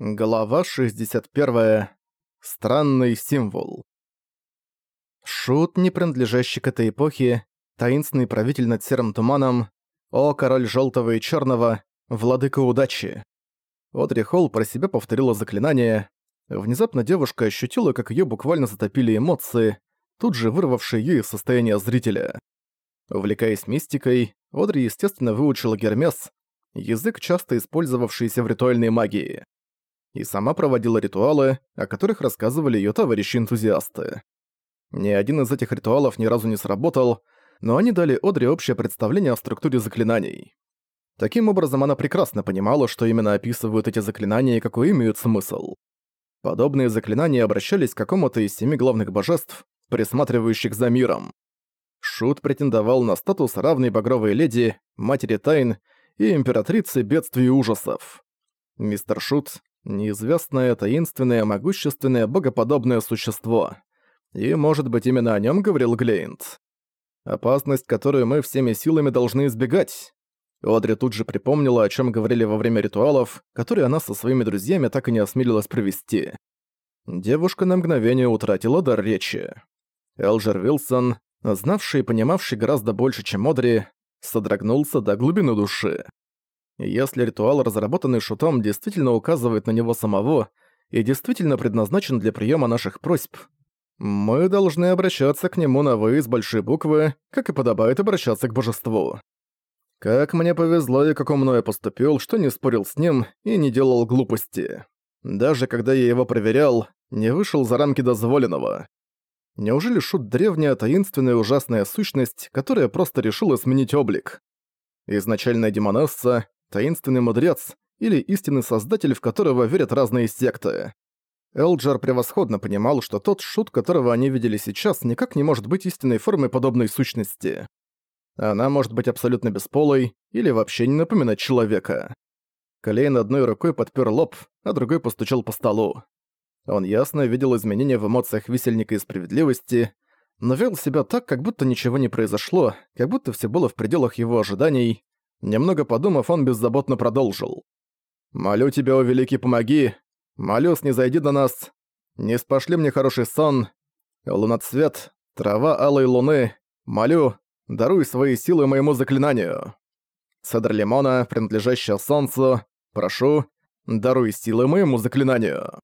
Глава 61. Странный символ. Шут, не принадлежащий к этой эпохе, таинственный правитель над серым туманом, о, король желтого и черного, владыка удачи. Одри Холл про себя повторила заклинание. Внезапно девушка ощутила, как ее буквально затопили эмоции, тут же вырвавшие ее из состояния зрителя. Увлекаясь мистикой, Одри, естественно, выучила Гермес, язык, часто использовавшийся в ритуальной магии и сама проводила ритуалы, о которых рассказывали её товарищи-энтузиасты. Ни один из этих ритуалов ни разу не сработал, но они дали Одри общее представление о структуре заклинаний. Таким образом, она прекрасно понимала, что именно описывают эти заклинания и какой имеют смысл. Подобные заклинания обращались к какому-то из семи главных божеств, присматривающих за миром. Шут претендовал на статус равной багровой леди, матери тайн и императрицы бедствий и ужасов. Мистер Шут Неизвестное, таинственное, могущественное, богоподобное существо. И, может быть, именно о нем говорил Глейнт. Опасность, которую мы всеми силами должны избегать. Одри тут же припомнила, о чем говорили во время ритуалов, которые она со своими друзьями так и не осмелилась провести. Девушка на мгновение утратила дар речи. Элджер Вилсон, знавший и понимавший гораздо больше, чем Одри, содрогнулся до глубины души. Если ритуал, разработанный Шутом, действительно указывает на него самого и действительно предназначен для приема наших просьб, мы должны обращаться к нему на «вы» с большой буквы, как и подобает обращаться к божеству. Как мне повезло и как умно я поступил, что не спорил с ним и не делал глупости. Даже когда я его проверял, не вышел за рамки дозволенного. Неужели Шут древняя, таинственная ужасная сущность, которая просто решила сменить облик? Изначальная демонесса, таинственный мудрец или истинный создатель, в которого верят разные секты. Элджер превосходно понимал, что тот шут, которого они видели сейчас, никак не может быть истинной формой подобной сущности. Она может быть абсолютно бесполой или вообще не напоминать человека. Колейн одной рукой подпер лоб, а другой постучал по столу. Он ясно видел изменения в эмоциях висельника и справедливости, но вел себя так, как будто ничего не произошло, как будто все было в пределах его ожиданий, Немного подумав, он беззаботно продолжил. «Молю тебя, о великий, помоги! Молю, снизойди до нас! Не спошли мне хороший сон! Луноцвет, трава алой луны! Молю, даруй свои силы моему заклинанию! Цедр лимона, принадлежащая солнцу, прошу, даруй силы моему заклинанию!»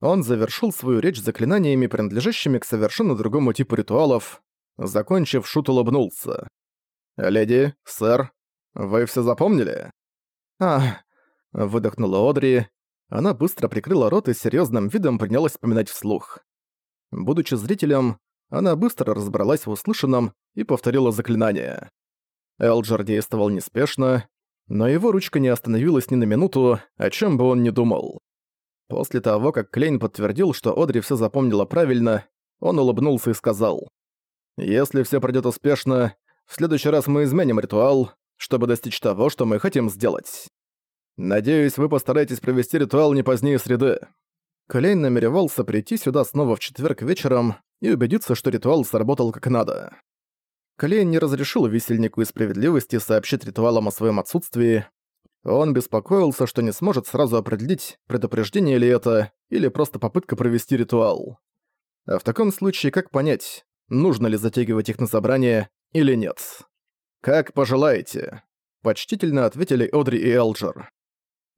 Он завершил свою речь заклинаниями, принадлежащими к совершенно другому типу ритуалов. Закончив, Шут улыбнулся. «Леди, сэр, «Вы все запомнили?» «Ах!» — выдохнула Одри. Она быстро прикрыла рот и с серьёзным видом принялась вспоминать вслух. Будучи зрителем, она быстро разобралась в услышанном и повторила заклинание. Элджер действовал неспешно, но его ручка не остановилась ни на минуту, о чем бы он ни думал. После того, как Клейн подтвердил, что Одри все запомнила правильно, он улыбнулся и сказал, «Если все пройдет успешно, в следующий раз мы изменим ритуал, чтобы достичь того, что мы хотим сделать. Надеюсь, вы постараетесь провести ритуал не позднее среды». Клейн намеревался прийти сюда снова в четверг вечером и убедиться, что ритуал сработал как надо. Клейн не разрешил висельнику из справедливости сообщить ритуалам о своем отсутствии. Он беспокоился, что не сможет сразу определить, предупреждение ли это, или просто попытка провести ритуал. А в таком случае как понять, нужно ли затягивать их на собрание или нет? «Как пожелаете», — почтительно ответили Одри и Элджер.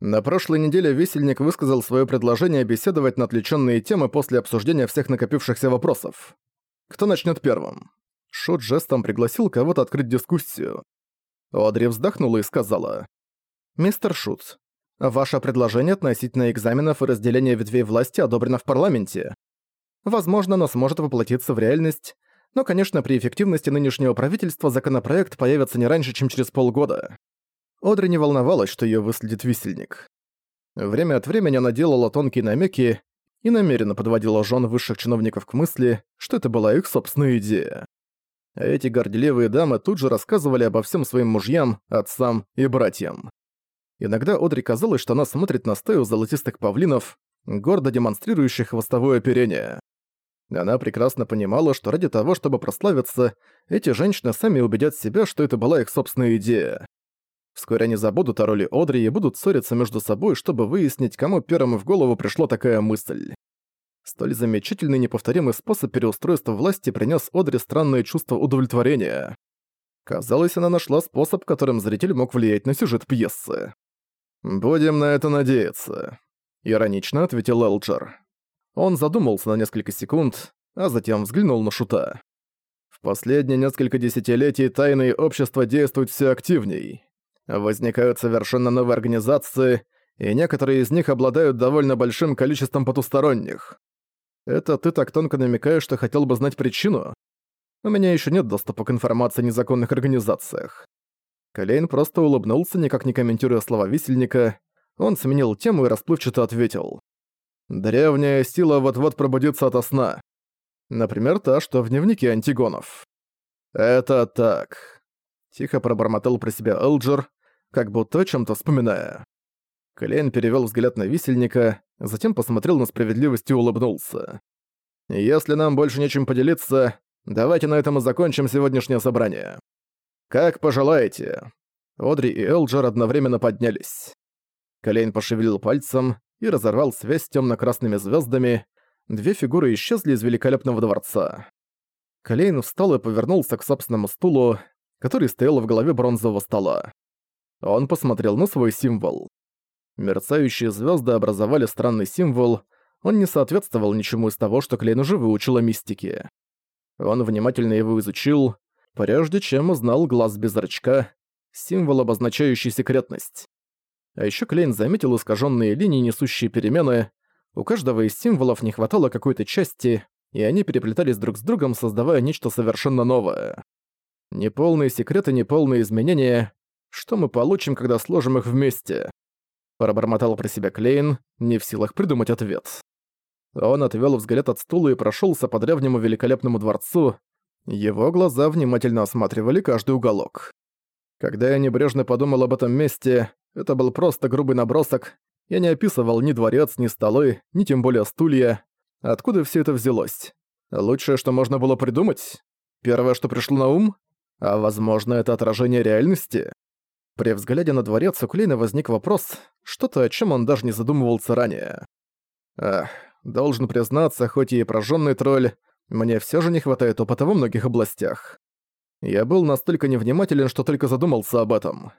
На прошлой неделе Висельник высказал свое предложение беседовать на отвлеченные темы после обсуждения всех накопившихся вопросов. Кто начнет первым? Шут жестом пригласил кого-то открыть дискуссию. Одри вздохнула и сказала. «Мистер Шут, ваше предложение относительно экзаменов и разделения ветвей власти одобрено в парламенте. Возможно, оно сможет воплотиться в реальность, но, конечно, при эффективности нынешнего правительства законопроект появится не раньше, чем через полгода. Одри не волновалась, что её выследит висельник. Время от времени она делала тонкие намеки и намеренно подводила жен высших чиновников к мысли, что это была их собственная идея. А эти горделивые дамы тут же рассказывали обо всем своим мужьям, отцам и братьям. Иногда Одри казалось, что она смотрит на стаю золотистых павлинов, гордо демонстрирующих хвостовое оперение. Она прекрасно понимала, что ради того, чтобы прославиться, эти женщины сами убедят себя, что это была их собственная идея. Вскоре они забудут о роли Одри и будут ссориться между собой, чтобы выяснить, кому первым в голову пришла такая мысль. Столь замечательный неповторимый способ переустройства власти принес Одри странное чувство удовлетворения. Казалось, она нашла способ, которым зритель мог влиять на сюжет пьесы. «Будем на это надеяться», — иронично ответил Элджер. Он задумался на несколько секунд, а затем взглянул на Шута. В последние несколько десятилетий тайные общества действуют все активней. Возникают совершенно новые организации, и некоторые из них обладают довольно большим количеством потусторонних. Это ты так тонко намекаешь, что хотел бы знать причину? У меня еще нет доступа к информации о незаконных организациях. Колейн просто улыбнулся, никак не комментируя слова висельника. Он сменил тему и расплывчато ответил. «Древняя сила вот-вот пробудится ото сна. Например, та, что в дневнике антигонов». «Это так», — тихо пробормотал про себя Элджер, как будто чем-то вспоминая. Клейн перевел взгляд на висельника, затем посмотрел на справедливость и улыбнулся. «Если нам больше нечем поделиться, давайте на этом и закончим сегодняшнее собрание. Как пожелаете». Одри и Элджер одновременно поднялись. Клейн пошевелил пальцем и разорвал связь с тёмно-красными звёздами. Две фигуры исчезли из великолепного дворца. Клейн встал и повернулся к собственному стулу, который стоял в голове бронзового стола. Он посмотрел на свой символ. Мерцающие звезды образовали странный символ, он не соответствовал ничему из того, что Клейн уже выучил о мистике. Он внимательно его изучил, прежде чем узнал глаз без зрачка, символ, обозначающий секретность. А еще Клейн заметил искаженные линии, несущие перемены. У каждого из символов не хватало какой-то части, и они переплетались друг с другом, создавая нечто совершенно новое. Неполные секреты, неполные изменения, что мы получим, когда сложим их вместе?» Пробормотал про себя Клейн, не в силах придумать ответ. Он отвел взгляд от стула и прошелся по древнему великолепному дворцу. Его глаза внимательно осматривали каждый уголок. Когда я небрежно подумал об этом месте, это был просто грубый набросок. Я не описывал ни дворец, ни столы, ни тем более стулья. Откуда все это взялось? Лучшее, что можно было придумать? Первое, что пришло на ум? А возможно, это отражение реальности? При взгляде на дворец у Клейна возник вопрос, что-то, о чем он даже не задумывался ранее. Ах, должен признаться, хоть и прожженный тролль, мне все же не хватает опыта во многих областях. Я был настолько невнимателен, что только задумался об этом.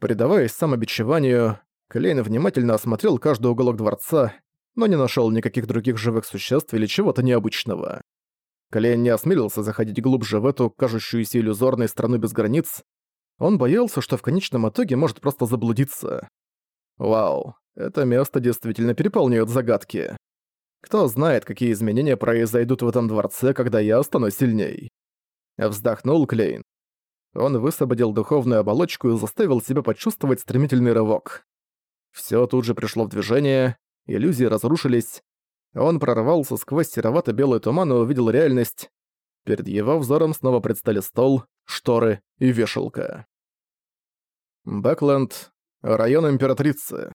Предаваясь самобичеванию, Клейн внимательно осмотрел каждый уголок дворца, но не нашел никаких других живых существ или чего-то необычного. Клейн не осмелился заходить глубже в эту, кажущуюся иллюзорной страну без границ, он боялся, что в конечном итоге может просто заблудиться. Вау, это место действительно переполняет загадки. Кто знает, какие изменения произойдут в этом дворце, когда я стану сильней. Вздохнул Клейн. Он высвободил духовную оболочку и заставил себя почувствовать стремительный рывок. Всё тут же пришло в движение, иллюзии разрушились. Он прорвался сквозь серовато-белый туман и увидел реальность. Перед его взором снова предстали стол, шторы и вешалка. Бэкленд, район Императрицы.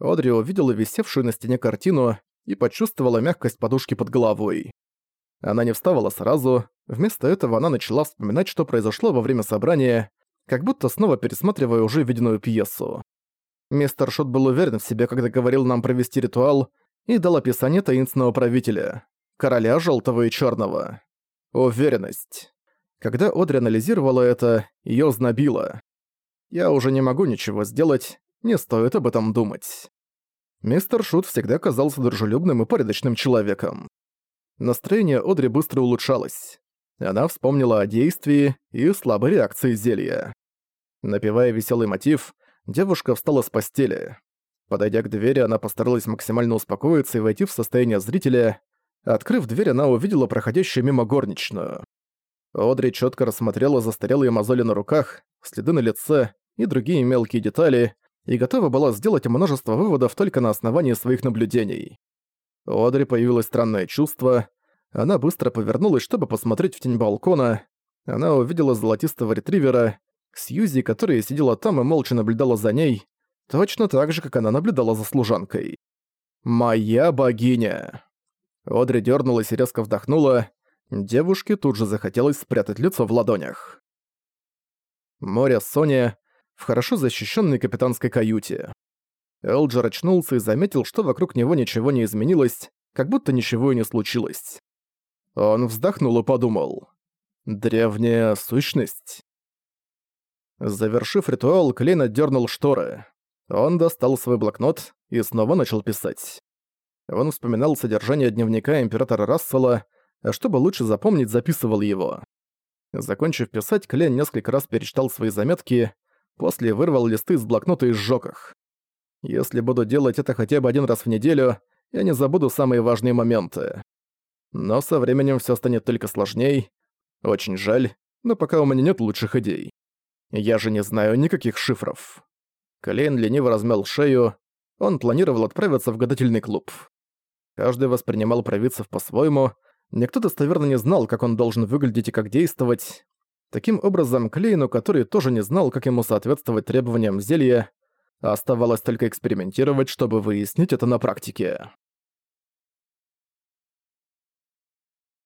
Одри увидела висевшую на стене картину и почувствовала мягкость подушки под головой. Она не вставала сразу, вместо этого она начала вспоминать, что произошло во время собрания, как будто снова пересматривая уже виденную пьесу. Мистер Шот был уверен в себе, когда говорил нам провести ритуал, и дал описание таинственного правителя, короля желтого и черного. Уверенность. Когда Одри анализировала это, её знобило. Я уже не могу ничего сделать, не стоит об этом думать. Мистер Шут всегда казался дружелюбным и порядочным человеком. Настроение Одри быстро улучшалось. Она вспомнила о действии и слабой реакции зелья. Напевая веселый мотив, девушка встала с постели. Подойдя к двери, она постаралась максимально успокоиться и войти в состояние зрителя. Открыв дверь, она увидела проходящую мимо горничную. Одри четко рассмотрела застарелые мозоли на руках, следы на лице и другие мелкие детали, и готова была сделать множество выводов только на основании своих наблюдений. У Одри появилось странное чувство. Она быстро повернулась, чтобы посмотреть в тень балкона. Она увидела золотистого ретривера, Сьюзи, которая сидела там и молча наблюдала за ней, точно так же, как она наблюдала за служанкой. «Моя богиня!» Одри дернулась и резко вдохнула, Девушке тут же захотелось спрятать лицо в ладонях. Море Соня в хорошо защищенной капитанской каюте. Элджер очнулся и заметил, что вокруг него ничего не изменилось, как будто ничего и не случилось. Он вздохнул и подумал. «Древняя сущность?» Завершив ритуал, Клейн отдернул шторы. Он достал свой блокнот и снова начал писать. Он вспоминал содержание дневника императора Рассела, а чтобы лучше запомнить, записывал его. Закончив писать, Клейн несколько раз перечитал свои заметки, после вырвал листы из блокнота и сжёг их. Если буду делать это хотя бы один раз в неделю, я не забуду самые важные моменты. Но со временем всё станет только сложней. Очень жаль, но пока у меня нет лучших идей. Я же не знаю никаких шифров. Клейн лениво размял шею. Он планировал отправиться в гадательный клуб. Каждый воспринимал провидцев по-своему. Никто достоверно не знал, как он должен выглядеть и как действовать. Таким образом, Клейну, который тоже не знал, как ему соответствовать требованиям зелья, оставалось только экспериментировать, чтобы выяснить это на практике.